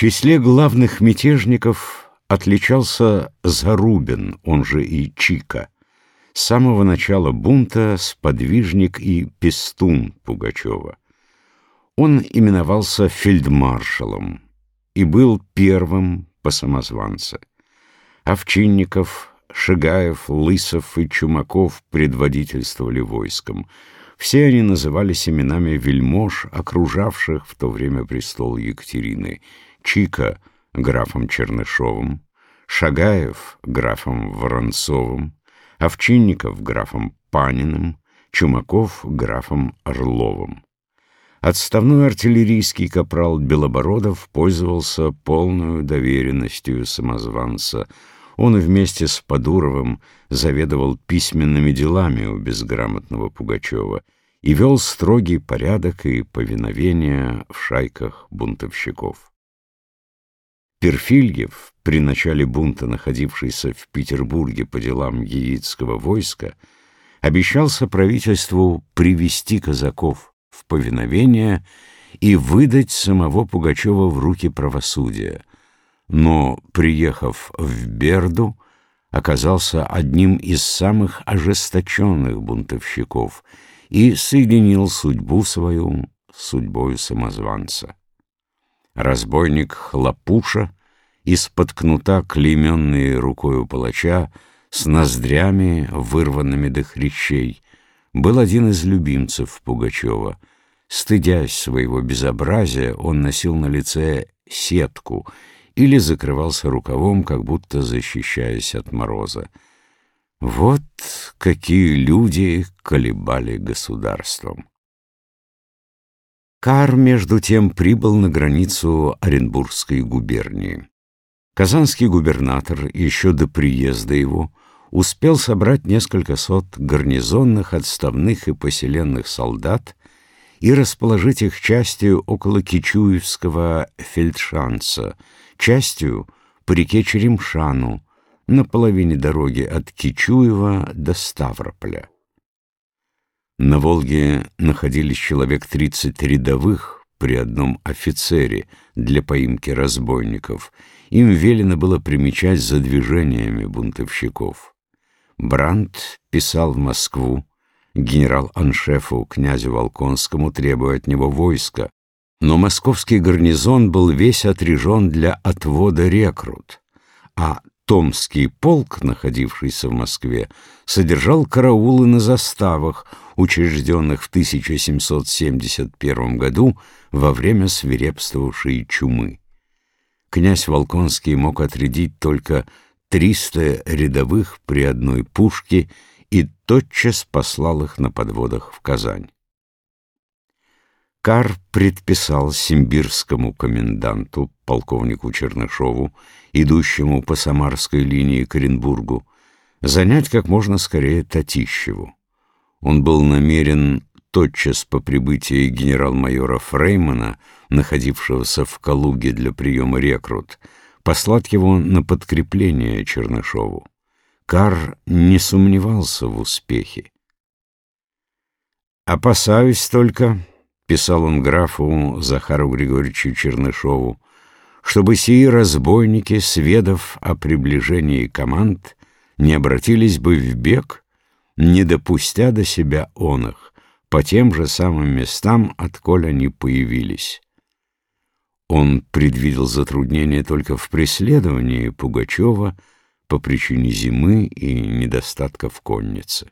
числе главных мятежников отличался Зарубин, он же и Чика. С самого начала бунта сподвижник и пестун Пугачева. Он именовался фельдмаршалом и был первым по самозванце. Овчинников, Шигаев, Лысов и Чумаков предводительствовали войском. Все они назывались именами вельмож, окружавших в то время престол Екатерины. Чика — графом Чернышовым, Шагаев — графом Воронцовым, Овчинников — графом Паниным, Чумаков — графом Орловым. Отставной артиллерийский капрал Белобородов пользовался полной доверенностью самозванца. Он вместе с Подуровым заведовал письменными делами у безграмотного Пугачева и вел строгий порядок и повиновение в шайках бунтовщиков. Перфильев, при начале бунта находившийся в Петербурге по делам яицкого войска, обещался правительству привести казаков в повиновение и выдать самого Пугачева в руки правосудия. Но, приехав в Берду, оказался одним из самых ожесточенных бунтовщиков и соединил судьбу свою с судьбою самозванца. Разбойник Хлопуша, из-под кнута клейменный рукою палача, с ноздрями, вырванными до хрящей, был один из любимцев Пугачева. Стыдясь своего безобразия, он носил на лице сетку или закрывался рукавом, как будто защищаясь от мороза. Вот какие люди колебали государством. Кар, между тем, прибыл на границу Оренбургской губернии. Казанский губернатор еще до приезда его успел собрать несколько сот гарнизонных, отставных и поселенных солдат и расположить их частью около Кичуевского фельдшанца, частью по реке Черемшану, на половине дороги от Кичуева до Ставрополя. На Волге находились человек 30 рядовых при одном офицере для поимки разбойников. Им велено было примечать за движениями бунтовщиков. Брандт писал в Москву генерал-аншефу князю Волконскому, требуя от него войска, но московский гарнизон был весь отрежен для отвода рекрут, а Томский полк, находившийся в Москве, содержал караулы на заставах, учрежденных в 1771 году во время свирепствовавшей чумы. Князь Волконский мог отрядить только 300 рядовых при одной пушке и тотчас послал их на подводах в Казань. Кар предписал симбирскому коменданту, полковнику Чернышову, идущему по Самарской линии к Оренбургу, занять как можно скорее Татищеву. Он был намерен тотчас по прибытии генерал-майора Фреймана, находившегося в Калуге для приема рекрут, послать его на подкрепление Чернышову. Кар не сомневался в успехе. «Опасаюсь только», — писал он графу Захару Григорьевичу Чернышову, «чтобы сии разбойники, сведав о приближении команд, не обратились бы в бег, не допустя до себя он их, по тем же самым местам, отколь они появились». Он предвидел затруднения только в преследовании Пугачева по причине зимы и недостатка в коннице.